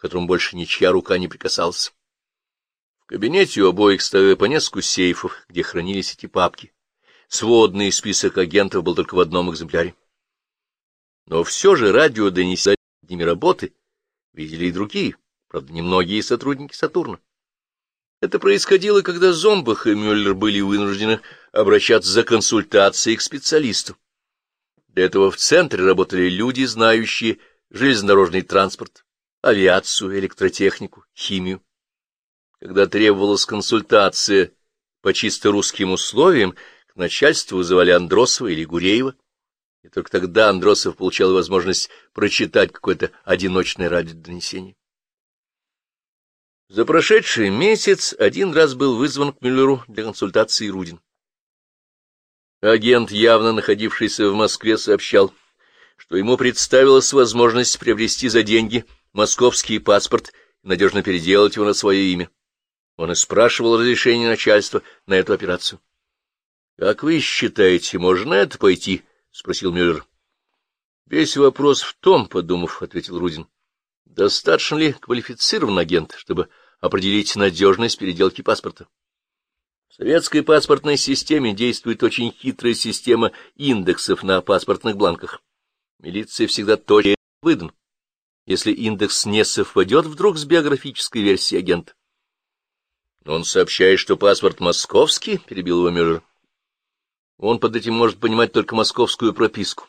к которому больше ничья рука не прикасалась. В кабинете у обоих стояло по нескольку сейфов, где хранились эти папки. Сводный список агентов был только в одном экземпляре. Но все же радиодонесения ними работы видели и другие, правда, немногие сотрудники Сатурна. Это происходило, когда Зомбах и Мюллер были вынуждены обращаться за консультацией к специалисту. Для этого в центре работали люди, знающие железнодорожный транспорт, авиацию, электротехнику, химию. Когда требовалась консультация по чисто русским условиям, к начальству вызывали Андросова или Гуреева, и только тогда Андросов получал возможность прочитать какое-то одиночное радиодонесение. За прошедший месяц один раз был вызван к Мюллеру для консультации Рудин. Агент, явно находившийся в Москве, сообщал, что ему представилась возможность приобрести за деньги московский паспорт и надежно переделать его на свое имя. Он и спрашивал разрешение начальства на эту операцию. — Как вы считаете, можно это пойти? — спросил Мюллер. — Весь вопрос в том, — подумав, — ответил Рудин, — достаточно ли квалифицирован агент, чтобы определить надежность переделки паспорта. В советской паспортной системе действует очень хитрая система индексов на паспортных бланках. Милиция всегда точно выдан, если индекс не совпадет вдруг с биографической версией агента. Он сообщает, что паспорт московский, — перебил его Мюллер. Он под этим может понимать только московскую прописку.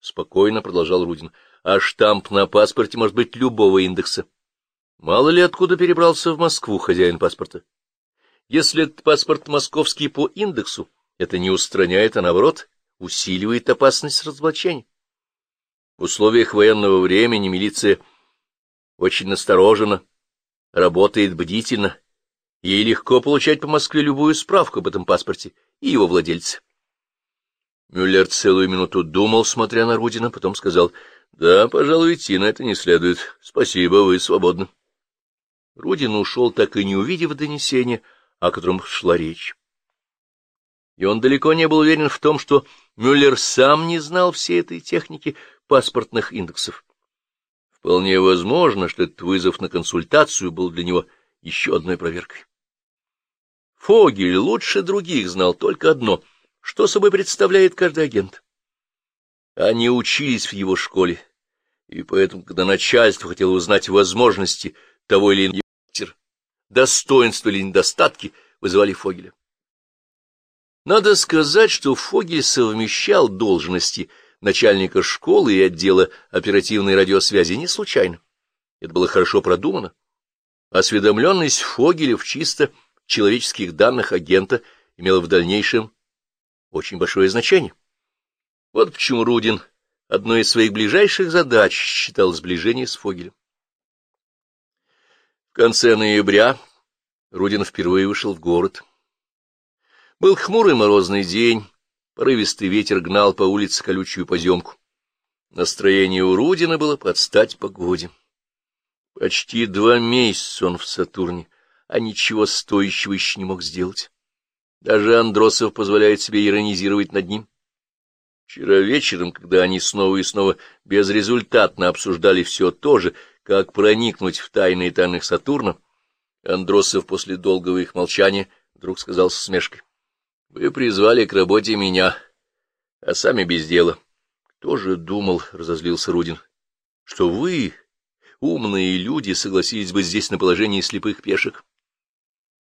Спокойно продолжал Рудин. А штамп на паспорте может быть любого индекса. Мало ли откуда перебрался в Москву хозяин паспорта. Если этот паспорт московский по индексу, это не устраняет, а наоборот, усиливает опасность разоблачения. В условиях военного времени милиция очень насторожена, работает бдительно. Ей легко получать по Москве любую справку об этом паспорте и его владельце. Мюллер целую минуту думал, смотря на Рудина, потом сказал, — Да, пожалуй, идти на это не следует. Спасибо, вы свободны. Рудин ушел, так и не увидев донесения, о котором шла речь. И он далеко не был уверен в том, что Мюллер сам не знал всей этой техники паспортных индексов. Вполне возможно, что этот вызов на консультацию был для него еще одной проверкой. Фогель лучше других знал только одно — что собой представляет каждый агент. Они учились в его школе, и поэтому, когда начальство хотело узнать возможности того или иного характер, достоинства или недостатки вызывали Фогеля. Надо сказать, что Фогель совмещал должности начальника школы и отдела оперативной радиосвязи не случайно. Это было хорошо продумано. Осведомленность Фогеля в чисто человеческих данных агента имела в дальнейшем очень большое значение. Вот почему Рудин одной из своих ближайших задач считал сближение с Фогелем. В конце ноября Рудин впервые вышел в город. Был хмурый морозный день, порывистый ветер гнал по улице колючую поземку. Настроение у Рудина было под стать погоде. Почти два месяца он в Сатурне, а ничего стоящего еще не мог сделать. Даже Андросов позволяет себе иронизировать над ним. Вчера вечером, когда они снова и снова безрезультатно обсуждали все то же, как проникнуть в тайны тайных Сатурна, Андросов после долгого их молчания вдруг сказал с усмешкой. — Вы призвали к работе меня, а сами без дела. — Кто же думал, — разозлился Рудин, — что вы, умные люди, согласились бы здесь на положении слепых пешек?